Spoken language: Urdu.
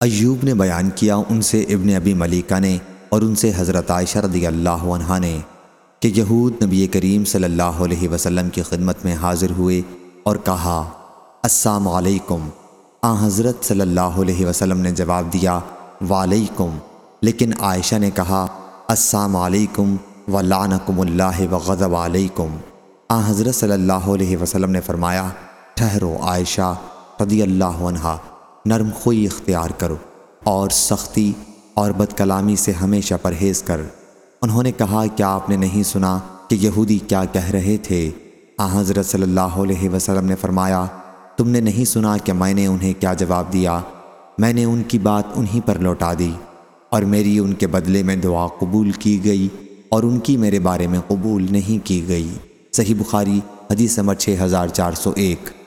ایوب نے بیان کیا ان سے ابن ابی ملیکہ نے اور ان سے حضرت عائشہ رضی اللہ عنہ نے کہ یہود نبی کریم صلی اللہ علیہ وسلم کی خدمت میں حاضر ہوئے اور کہا، السلام علیکم۔ آ، حضرت صلی اللہ علیہ وسلم نے جواب دیا، وعلیکم۔ لیکن عائشہ نے کہا، السلام علیکم ولعنکم اللہ وغضب علیکم۔ آ، حضرت صلی اللہ علیہ وسلم نے فرمایا، ٹھہرو عائشہ رضی اللہ عنہ نرم خوئی اختیار کرو اور سختی اور بد کلامی سے ہمیشہ پرہیز کر۔ انہوں نے کہا، کیا آپ نے نہیں سنا کہ یہودی کیا کہہ رہے تھے؟ آ، حضرت صلی اللہ علیہ وسلم نے فرمایا، تم نے نہیں سنا کہ میں نے انہیں کیا جواب دیا؟ میں نے ان کی بات انہی پر لوٹا دی اور میری ان کے بدلے میں دعا قبول کی گئی اور ان کی میرے بارے میں قبول نہیں کی گئی۔ صحیح بخاری، حدیث نمبر 6401